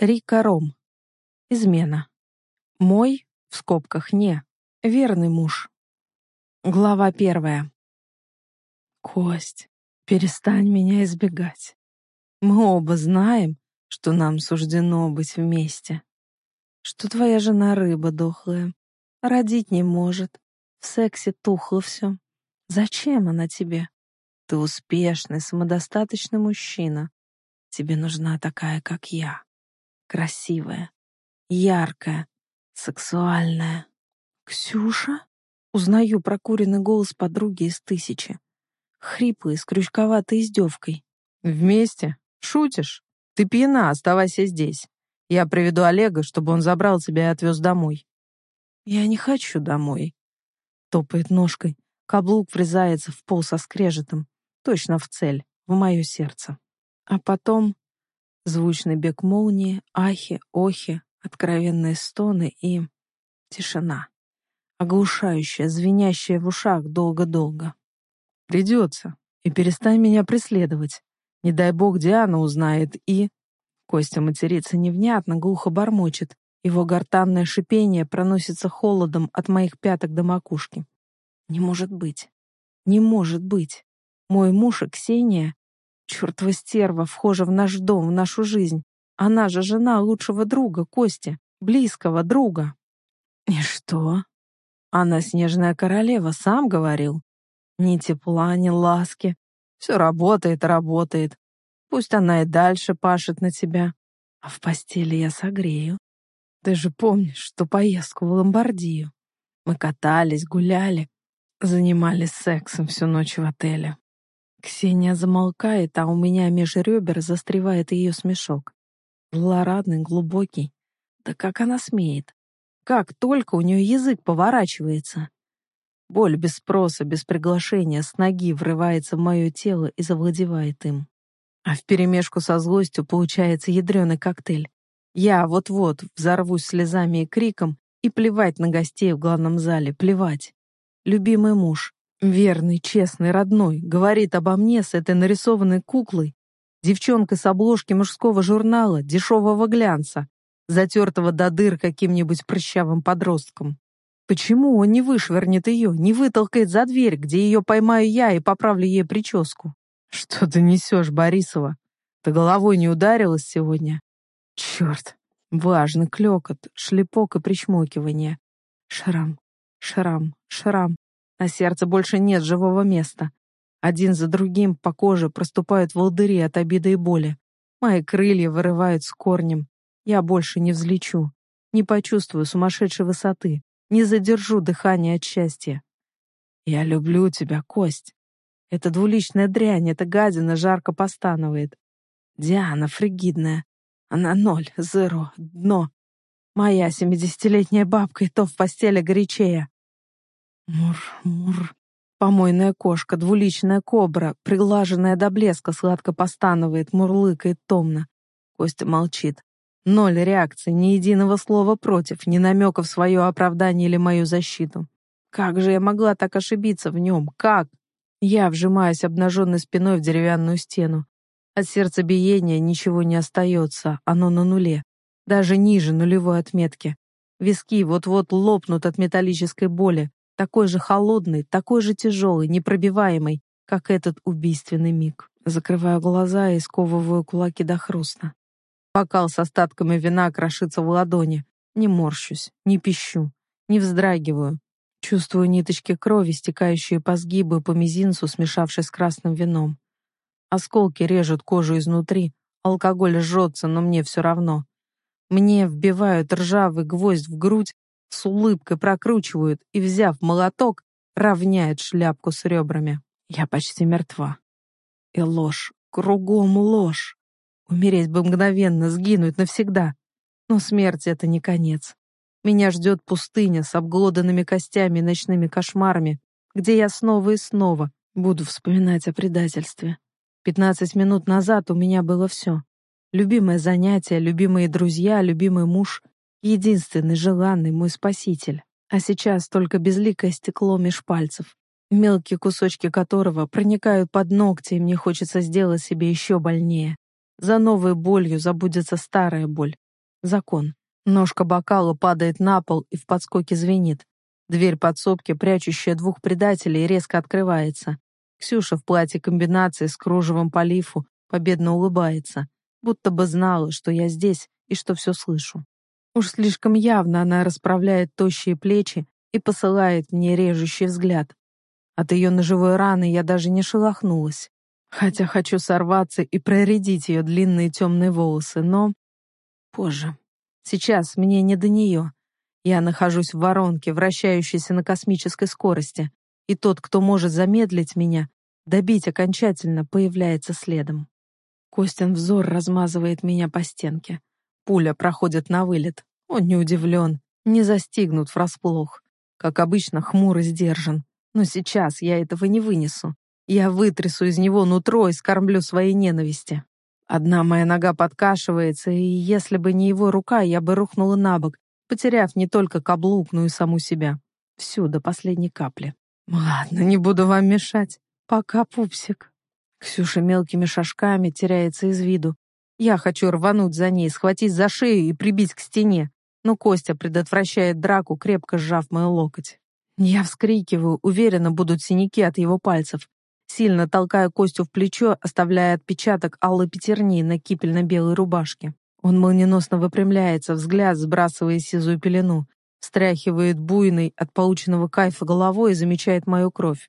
Рика Ром. Измена. Мой, в скобках не, верный муж. Глава первая. Кость, перестань меня избегать. Мы оба знаем, что нам суждено быть вместе. Что твоя жена рыба дохлая, родить не может, в сексе тухло все. Зачем она тебе? Ты успешный, самодостаточный мужчина. Тебе нужна такая, как я. Красивая, яркая, сексуальная. Ксюша? Узнаю прокуренный голос подруги из тысячи. Хриплый, с крючковатой издевкой. Вместе? Шутишь? Ты пьяна, оставайся здесь. Я приведу Олега, чтобы он забрал тебя и отвез домой. Я не хочу домой. Топает ножкой. Каблук врезается в пол со скрежетом. Точно в цель, в мое сердце. А потом звучный бег молнии, ахи, охи, откровенные стоны и тишина. Оглушающая, звенящая в ушах долго-долго. Придется. И перестань меня преследовать. Не дай бог Диана узнает и... Костя матерится невнятно, глухо бормочет. Его гортанное шипение проносится холодом от моих пяток до макушки. Не может быть. Не может быть. Мой муж и Ксения, чертова стерва, вхожа в наш дом, в нашу жизнь. Она же жена лучшего друга, Кости, близкого друга. И что? Она снежная королева, сам говорил. Ни тепла, ни ласки. Все работает, работает. Пусть она и дальше пашет на тебя. А в постели я согрею. Ты же помнишь, что поездку в Ломбардию. Мы катались, гуляли, занимались сексом всю ночь в отеле. Ксения замолкает, а у меня меж ребер застревает ее смешок. Злорадный, глубокий. Да как она смеет? Как только у нее язык поворачивается? Боль без спроса, без приглашения, с ноги врывается в мое тело и завладевает им. А вперемешку со злостью получается ядреный коктейль. Я вот-вот взорвусь слезами и криком, и плевать на гостей в главном зале, плевать. Любимый муж, верный, честный, родной, говорит обо мне с этой нарисованной куклой, девчонкой с обложки мужского журнала, дешевого глянца, затертого до дыр каким-нибудь прыщавым подростком. Почему он не вышвырнет ее, не вытолкает за дверь, где ее поймаю я и поправлю ей прическу? Что ты несешь, Борисова? Ты головой не ударилась сегодня? Черт, важный клекот, шлепок и причмокивание. Шрам, шрам, шрам. На сердце больше нет живого места. Один за другим по коже проступают волдыри от обиды и боли. Мои крылья вырывают с корнем. Я больше не взлечу, не почувствую сумасшедшей высоты, не задержу дыхание от счастья. Я люблю тебя, Кость. Эта двуличная дрянь, эта гадина жарко постанывает. Диана фригидная. Она ноль, зеро, дно. Моя семидесятилетняя бабка и то в постели горячее. Мур, мур. Помойная кошка, двуличная кобра, приглаженная до блеска, сладко постанывает, мурлыкает томно. Костя молчит. Ноль реакций, ни единого слова против, ни намека в свое оправдание или мою защиту. Как же я могла так ошибиться в нем? Как? Я вжимаюсь обнаженной спиной в деревянную стену. От сердцебиения ничего не остается, оно на нуле. Даже ниже нулевой отметки. Виски вот-вот лопнут от металлической боли, такой же холодный, такой же тяжелый, непробиваемый, как этот убийственный миг. Закрываю глаза и сковываю кулаки до хруста. Бокал с остатками вина крошится в ладони. Не морщусь, не пищу, не вздрагиваю. Чувствую ниточки крови, стекающие по сгибу и по мизинцу, смешавшись с красным вином. Осколки режут кожу изнутри, алкоголь жжется, но мне все равно. Мне вбивают ржавый гвоздь в грудь, с улыбкой прокручивают и, взяв молоток, равняют шляпку с ребрами. Я почти мертва. И ложь, кругом ложь. Умереть бы мгновенно, сгинуть навсегда. Но смерть — это не конец. Меня ждет пустыня с обглоданными костями и ночными кошмарами, где я снова и снова буду вспоминать о предательстве. Пятнадцать минут назад у меня было все. Любимое занятие, любимые друзья, любимый муж, единственный желанный мой спаситель. А сейчас только безликое стекло меж пальцев, мелкие кусочки которого проникают под ногти, и мне хочется сделать себе еще больнее. За новой болью забудется старая боль, Закон. Ножка бокала падает на пол и в подскоке звенит. Дверь подсобки, прячущая двух предателей, резко открывается. Ксюша в платье комбинации с кружевом по лифу победно улыбается, будто бы знала, что я здесь и что все слышу. Уж слишком явно она расправляет тощие плечи и посылает мне режущий взгляд. От ее ножевой раны я даже не шелохнулась, хотя хочу сорваться и проредить ее длинные темные волосы, но... Позже. Сейчас мне не до нее. Я нахожусь в воронке, вращающейся на космической скорости, и тот, кто может замедлить меня, добить окончательно, появляется следом. Костин взор размазывает меня по стенке. Пуля проходит на вылет. Он не удивлен, не застигнут врасплох. Как обычно, хмуро сдержан. Но сейчас я этого не вынесу. Я вытрясу из него нутро и скормлю своей ненависти. Одна моя нога подкашивается, и если бы не его рука, я бы рухнула на бок, потеряв не только каблук, но и саму себя. Всю до последней капли. Ладно, не буду вам мешать. Пока, пупсик. Ксюша мелкими шажками теряется из виду. Я хочу рвануть за ней, схватить за шею и прибить к стене, но Костя предотвращает драку, крепко сжав мой локоть. Я вскрикиваю, уверенно будут синяки от его пальцев. Сильно толкая Костю в плечо, оставляя отпечаток алой пятерни на кипельно-белой рубашке. Он молниеносно выпрямляется, взгляд сбрасывая сизую пелену, встряхивает буйный от полученного кайфа головой и замечает мою кровь.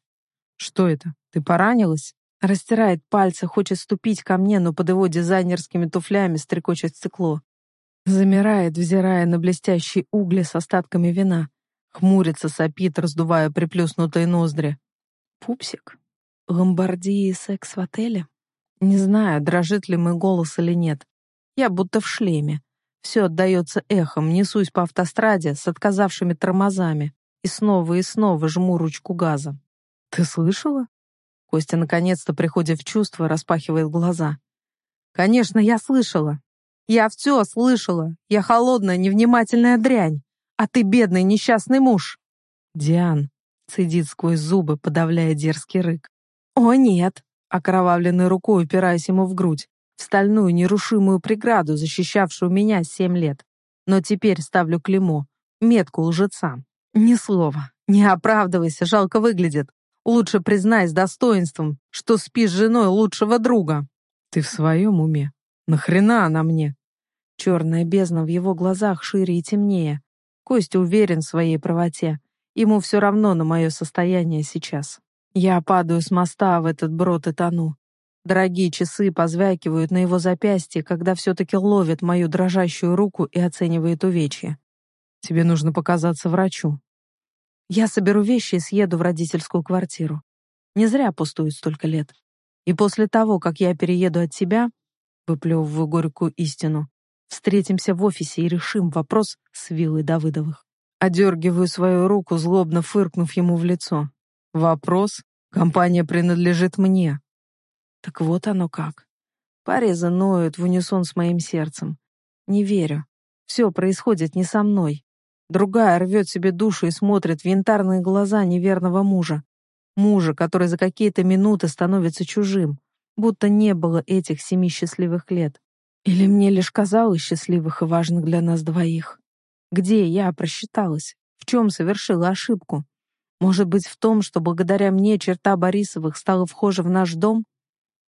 «Что это? Ты поранилась?» Растирает пальцы, хочет ступить ко мне, но под его дизайнерскими туфлями стрекочет стекло. Замирает, взирая на блестящие угли с остатками вина. Хмурится, сопит, раздувая приплюснутые ноздри. Пупсик? Ломбардии секс в отеле? Не знаю, дрожит ли мой голос или нет. Я будто в шлеме. Все отдается эхом, несусь по автостраде с отказавшими тормозами и снова и снова жму ручку газа. «Ты слышала?» Костя наконец-то приходит в чувство, распахивает глаза. «Конечно, я слышала. Я все слышала. Я холодная, невнимательная дрянь а ты бедный несчастный муж!» «Диан!» — цедит сквозь зубы, подавляя дерзкий рык. «О, нет!» — окровавленной рукой упираясь ему в грудь, в стальную нерушимую преграду, защищавшую меня семь лет. Но теперь ставлю клеймо, метку лжеца. Ни слова, не оправдывайся, жалко выглядит. Лучше признай с достоинством, что спишь с женой лучшего друга. Ты в своем уме? Нахрена она мне? Черная бездна в его глазах шире и темнее, Костя уверен в своей правоте. Ему все равно на мое состояние сейчас. Я падаю с моста в этот брод и тону. Дорогие часы позвякивают на его запястье, когда все-таки ловит мою дрожащую руку и оценивает увечья. Тебе нужно показаться врачу. Я соберу вещи и съеду в родительскую квартиру. Не зря пустует столько лет. И после того, как я перееду от тебя, выплевываю горькую истину, Встретимся в офисе и решим вопрос с виллой Давыдовых. Одергиваю свою руку, злобно фыркнув ему в лицо. Вопрос? Компания принадлежит мне. Так вот оно как. Порезы ноют в унисон с моим сердцем. Не верю. Все происходит не со мной. Другая рвет себе душу и смотрит в янтарные глаза неверного мужа. Мужа, который за какие-то минуты становится чужим, будто не было этих семи счастливых лет. Или мне лишь казалось счастливых и важных для нас двоих? Где я просчиталась? В чем совершила ошибку? Может быть, в том, что благодаря мне черта Борисовых стала вхожа в наш дом?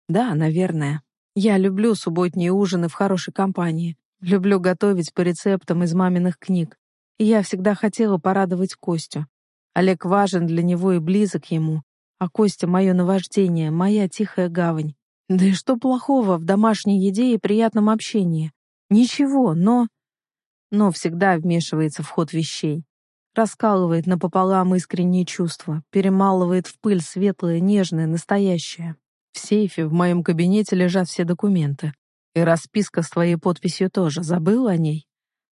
Да, наверное. Я люблю субботние ужины в хорошей компании. Люблю готовить по рецептам из маминых книг. И я всегда хотела порадовать Костю. Олег важен для него и близок ему. А Костя — мое наваждение, моя тихая гавань. Да и что плохого в домашней еде и приятном общении? Ничего, но... Но всегда вмешивается в ход вещей. Раскалывает напополам искренние чувства, перемалывает в пыль светлое, нежное, настоящее. В сейфе в моем кабинете лежат все документы. И расписка с твоей подписью тоже. Забыла о ней?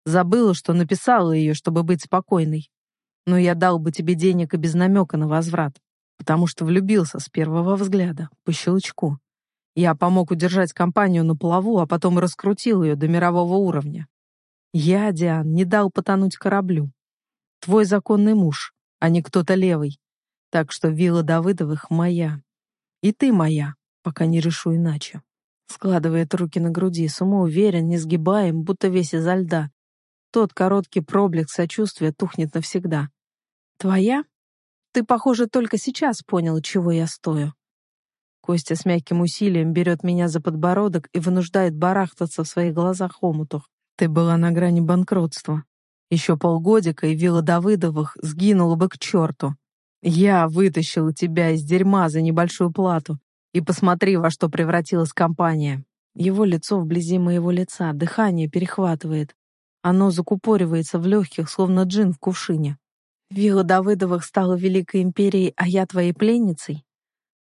Забыла, что написала ее, чтобы быть спокойной. Но я дал бы тебе денег и без намека на возврат, потому что влюбился с первого взгляда, по щелчку. Я помог удержать компанию на плаву, а потом раскрутил ее до мирового уровня. Я, Диан, не дал потонуть кораблю. Твой законный муж, а не кто-то левый. Так что вилла Давыдовых моя. И ты моя, пока не решу иначе. Складывает руки на груди, самоуверен, несгибаем, будто весь изо льда. Тот короткий проблеск сочувствия тухнет навсегда. «Твоя? Ты, похоже, только сейчас понял, чего я стою». Костя с мягким усилием берет меня за подбородок и вынуждает барахтаться в своих глазах омутах. «Ты была на грани банкротства. Еще полгодика, и вилла Давыдовых сгинула бы к черту. Я вытащил тебя из дерьма за небольшую плату. И посмотри, во что превратилась компания. Его лицо вблизи моего лица, дыхание перехватывает. Оно закупоривается в легких, словно джин в кувшине. Вилла Давыдовых стала великой империей, а я твоей пленницей?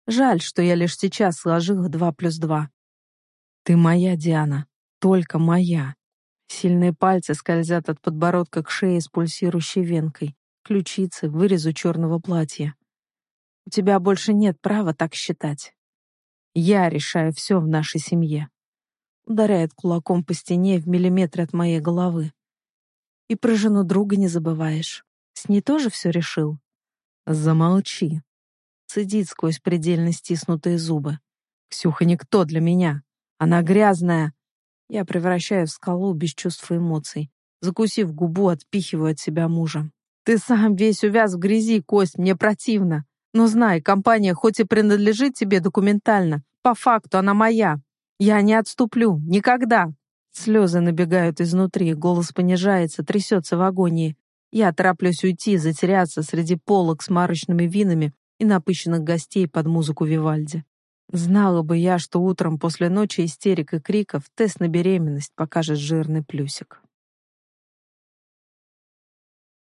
Жаль, что я лишь сейчас сложила два плюс два. Ты моя, Диана, только моя. Сильные пальцы скользят от подбородка к шее с пульсирующей венкой, ключицы, вырезу черного платья. У тебя больше нет права так считать. Я решаю все в нашей семье. Ударяет кулаком по стене в миллиметре от моей головы. И про жену друга не забываешь. С ней тоже все решил? Замолчи. Цедит сквозь предельно стиснутые зубы. Ксюха никто для меня. Она грязная. Я превращаю в скалу без чувств и эмоций. Закусив губу, отпихиваю от себя мужа. Ты сам весь увяз в грязи, Кость, мне противно. Но знай, компания хоть и принадлежит тебе документально, по факту она моя. Я не отступлю. Никогда. Слезы набегают изнутри, голос понижается, трясется в агонии. Я тороплюсь уйти, затеряться среди полок с марочными винами и напыщенных гостей под музыку Вивальди. Знала бы я, что утром после ночи истерик и криков тест на беременность покажет жирный плюсик.